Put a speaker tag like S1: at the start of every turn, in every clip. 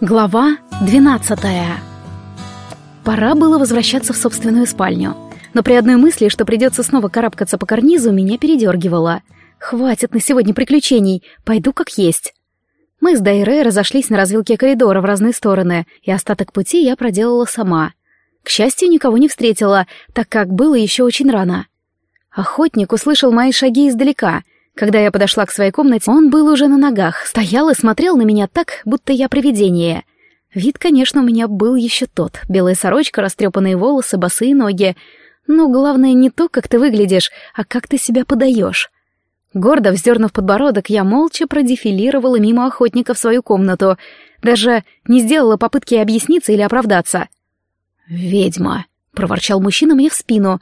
S1: Глава 12 Пора было возвращаться в собственную спальню. Но при одной мысли, что придется снова карабкаться по карнизу, меня передергивало. Хватит на сегодня приключений, пойду как есть. Мы с Дайре разошлись на развилке коридора в разные стороны, и остаток пути я проделала сама. К счастью, никого не встретила, так как было еще очень рано. Охотник услышал мои шаги издалека — когда я подошла к своей комнате, он был уже на ногах, стоял и смотрел на меня так, будто я привидение. Вид, конечно, у меня был еще тот. Белая сорочка, растрепанные волосы, босые ноги. Но главное не то, как ты выглядишь, а как ты себя подаешь. Гордо вздернув подбородок, я молча продефилировала мимо охотника в свою комнату. Даже не сделала попытки объясниться или оправдаться. «Ведьма», — проворчал мужчина мне в спину.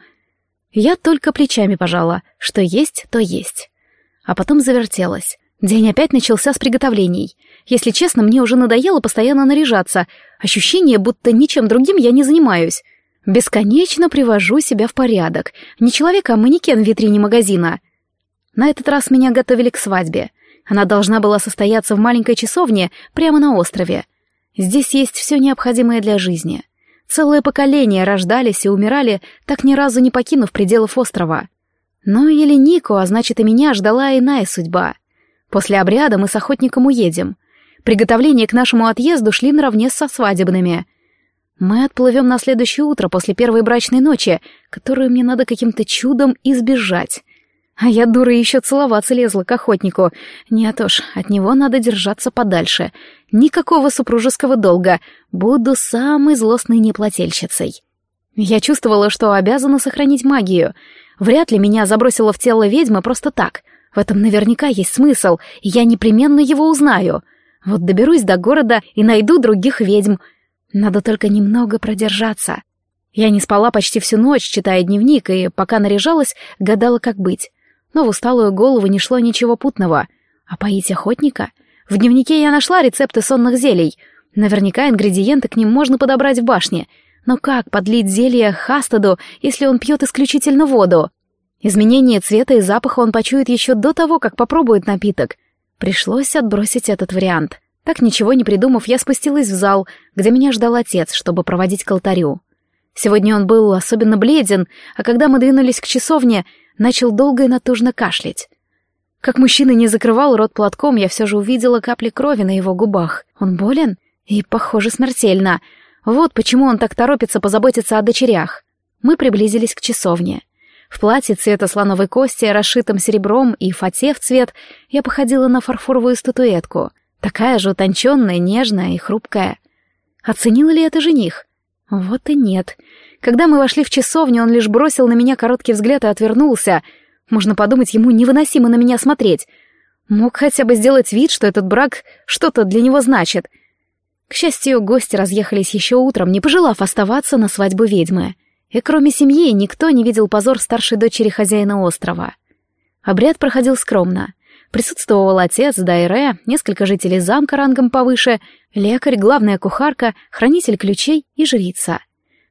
S1: Я только плечами пожала. Что есть, то есть а потом завертелась. День опять начался с приготовлений. Если честно, мне уже надоело постоянно наряжаться. Ощущение, будто ничем другим я не занимаюсь. Бесконечно привожу себя в порядок. Не человек, а манекен в витрине магазина. На этот раз меня готовили к свадьбе. Она должна была состояться в маленькой часовне прямо на острове. Здесь есть все необходимое для жизни. Целые поколения рождались и умирали, так ни разу не покинув пределов острова. Но или Нику, а значит и меня, ждала иная судьба. После обряда мы с охотником уедем. Приготовления к нашему отъезду шли наравне со свадебными. Мы отплывем на следующее утро после первой брачной ночи, которую мне надо каким-то чудом избежать. А я, дура, еще целоваться лезла к охотнику. Нет уж, от него надо держаться подальше. Никакого супружеского долга. Буду самой злостной неплательщицей. Я чувствовала, что обязана сохранить магию — Вряд ли меня забросило в тело ведьмы просто так. В этом наверняка есть смысл, и я непременно его узнаю. Вот доберусь до города и найду других ведьм. Надо только немного продержаться. Я не спала почти всю ночь, читая дневник, и пока наряжалась, гадала, как быть. Но в усталую голову не шло ничего путного. А поить охотника? В дневнике я нашла рецепты сонных зелий. Наверняка ингредиенты к ним можно подобрать в башне — но как подлить зелье Хастаду, если он пьет исключительно воду? Изменение цвета и запаха он почует еще до того, как попробует напиток. Пришлось отбросить этот вариант. Так ничего не придумав, я спустилась в зал, где меня ждал отец, чтобы проводить к алтарю. Сегодня он был особенно бледен, а когда мы двинулись к часовне, начал долго и натужно кашлять. Как мужчина не закрывал рот платком, я все же увидела капли крови на его губах. Он болен? И, похоже, смертельно. Вот почему он так торопится позаботиться о дочерях. Мы приблизились к часовне. В платье цвета слоновой кости, расшитом серебром и фате в цвет, я походила на фарфоровую статуэтку. Такая же утонченная, нежная и хрупкая. Оценил ли это жених? Вот и нет. Когда мы вошли в часовню, он лишь бросил на меня короткий взгляд и отвернулся. Можно подумать, ему невыносимо на меня смотреть. Мог хотя бы сделать вид, что этот брак что-то для него значит — к счастью, гости разъехались еще утром, не пожелав оставаться на свадьбу ведьмы. И кроме семьи никто не видел позор старшей дочери хозяина острова. Обряд проходил скромно. Присутствовал отец, Дайре, несколько жителей замка рангом повыше, лекарь, главная кухарка, хранитель ключей и жрица.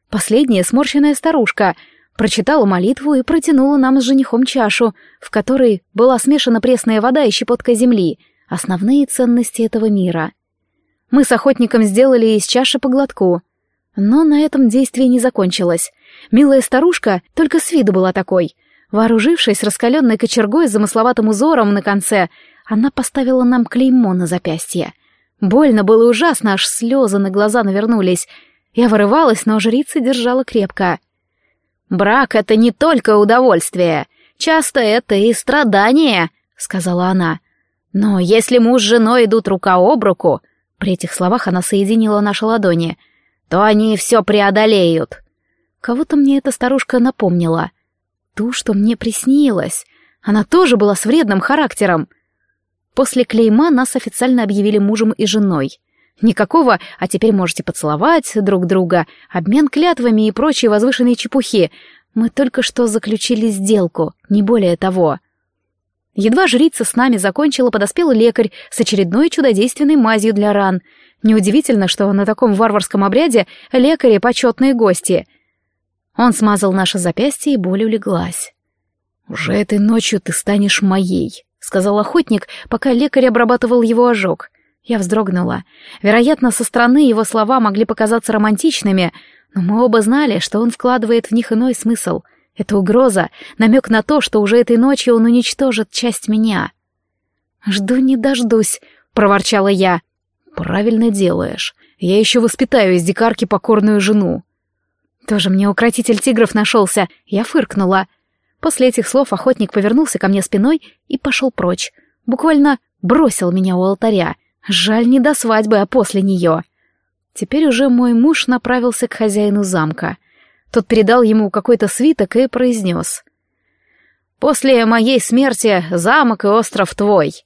S1: Последняя сморщенная старушка прочитала молитву и протянула нам с женихом чашу, в которой была смешана пресная вода и щепотка земли, основные ценности этого мира. Мы с охотником сделали из чаши по глотку. Но на этом действие не закончилось. Милая старушка только с виду была такой. Вооружившись раскаленной кочергой с замысловатым узором на конце, она поставила нам клеймо на запястье. Больно было ужасно, аж слезы на глаза навернулись. Я вырывалась, но жрица держала крепко. «Брак — это не только удовольствие. Часто это и страдание», — сказала она. «Но если муж с женой идут рука об руку, при этих словах она соединила наши ладони. «То они все преодолеют!» Кого-то мне эта старушка напомнила. Ту, что мне приснилось. Она тоже была с вредным характером. После клейма нас официально объявили мужем и женой. Никакого «а теперь можете поцеловать друг друга», обмен клятвами и прочие возвышенные чепухи. Мы только что заключили сделку, не более того. Едва жрица с нами закончила, подоспел лекарь с очередной чудодейственной мазью для ран. Неудивительно, что на таком варварском обряде лекари — почетные гости. Он смазал наше запястье, и боль улеглась. «Уже этой ночью ты станешь моей», — сказал охотник, пока лекарь обрабатывал его ожог. Я вздрогнула. Вероятно, со стороны его слова могли показаться романтичными, но мы оба знали, что он вкладывает в них иной смысл. Это угроза, намек на то, что уже этой ночью он уничтожит часть меня. «Жду не дождусь», — проворчала я. «Правильно делаешь. Я еще воспитаю из дикарки покорную жену». Тоже мне укротитель тигров нашелся. Я фыркнула. После этих слов охотник повернулся ко мне спиной и пошел прочь. Буквально бросил меня у алтаря. Жаль, не до свадьбы, а после нее. Теперь уже мой муж направился к хозяину замка. Тот передал ему какой-то свиток и произнес. «После моей смерти замок и остров твой».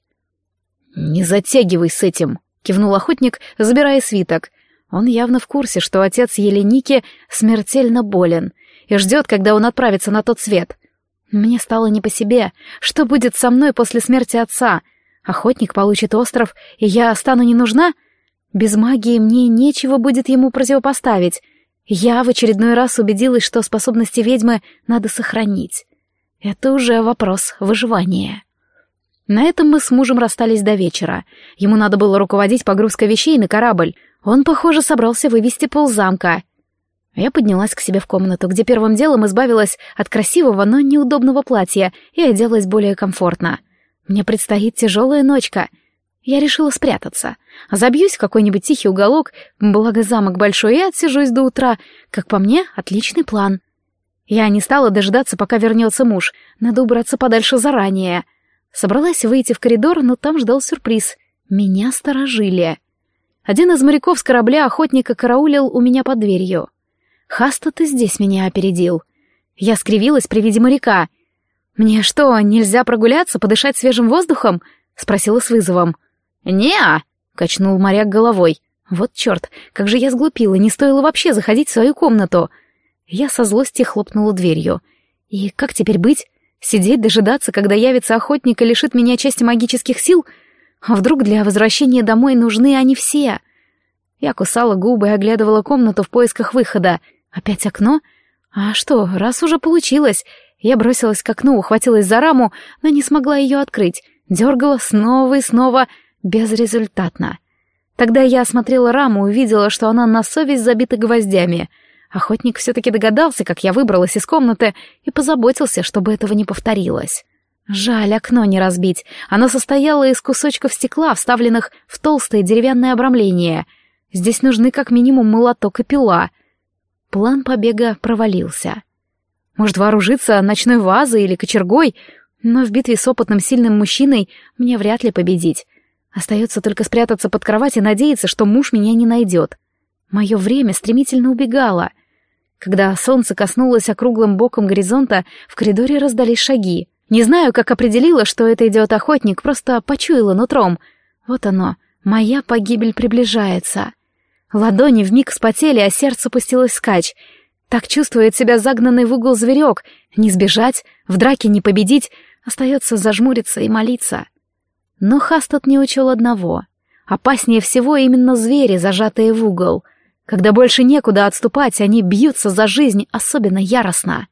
S1: «Не затягивай с этим», — кивнул охотник, забирая свиток. Он явно в курсе, что отец Еленики смертельно болен и ждет, когда он отправится на тот свет. Мне стало не по себе. Что будет со мной после смерти отца? Охотник получит остров, и я стану не нужна? Без магии мне нечего будет ему противопоставить. Я в очередной раз убедилась, что способности ведьмы надо сохранить. Это уже вопрос выживания. На этом мы с мужем расстались до вечера. Ему надо было руководить погрузкой вещей на корабль. Он, похоже, собрался вывести ползамка. Я поднялась к себе в комнату, где первым делом избавилась от красивого, но неудобного платья и оделась более комфортно. Мне предстоит тяжелая ночка. Я решила спрятаться. Забьюсь в какой-нибудь тихий уголок, благо замок большой, и отсижусь до утра. Как по мне, отличный план. Я не стала дожидаться, пока вернется муж. Надо убраться подальше заранее. Собралась выйти в коридор, но там ждал сюрприз. Меня сторожили. Один из моряков с корабля охотника караулил у меня под дверью. Хаста ты здесь меня опередил. Я скривилась при виде моряка. «Мне что, нельзя прогуляться, подышать свежим воздухом?» — спросила с вызовом. «Не-а!» — качнул моряк головой. «Вот черт, как же я сглупила, не стоило вообще заходить в свою комнату!» Я со злости хлопнула дверью. «И как теперь быть? Сидеть, дожидаться, когда явится охотник и лишит меня части магических сил — а вдруг для возвращения домой нужны они все? Я кусала губы и оглядывала комнату в поисках выхода. Опять окно? А что, раз уже получилось. Я бросилась к окну, ухватилась за раму, но не смогла ее открыть. Дергала снова и снова, безрезультатно. Тогда я осмотрела раму и увидела, что она на совесть забита гвоздями. Охотник все-таки догадался, как я выбралась из комнаты, и позаботился, чтобы этого не повторилось. Жаль, окно не разбить. Оно состояло из кусочков стекла, вставленных в толстое деревянное обрамление. Здесь нужны как минимум молоток и пила. План побега провалился. Может, вооружиться ночной вазой или кочергой, но в битве с опытным сильным мужчиной мне вряд ли победить. Остается только спрятаться под кровать и надеяться, что муж меня не найдет. Мое время стремительно убегало. Когда солнце коснулось округлым боком горизонта, в коридоре раздались шаги. Не знаю, как определила, что это идет охотник, просто почуяла нутром. Вот оно, моя погибель приближается. Ладони вмиг вспотели, а сердце пустилось скач. Так чувствует себя загнанный в угол зверек. Не сбежать, в драке не победить, остается зажмуриться и молиться. Но Хастад не учел одного. Опаснее всего именно звери, зажатые в угол. Когда больше некуда отступать, они бьются за жизнь особенно яростно.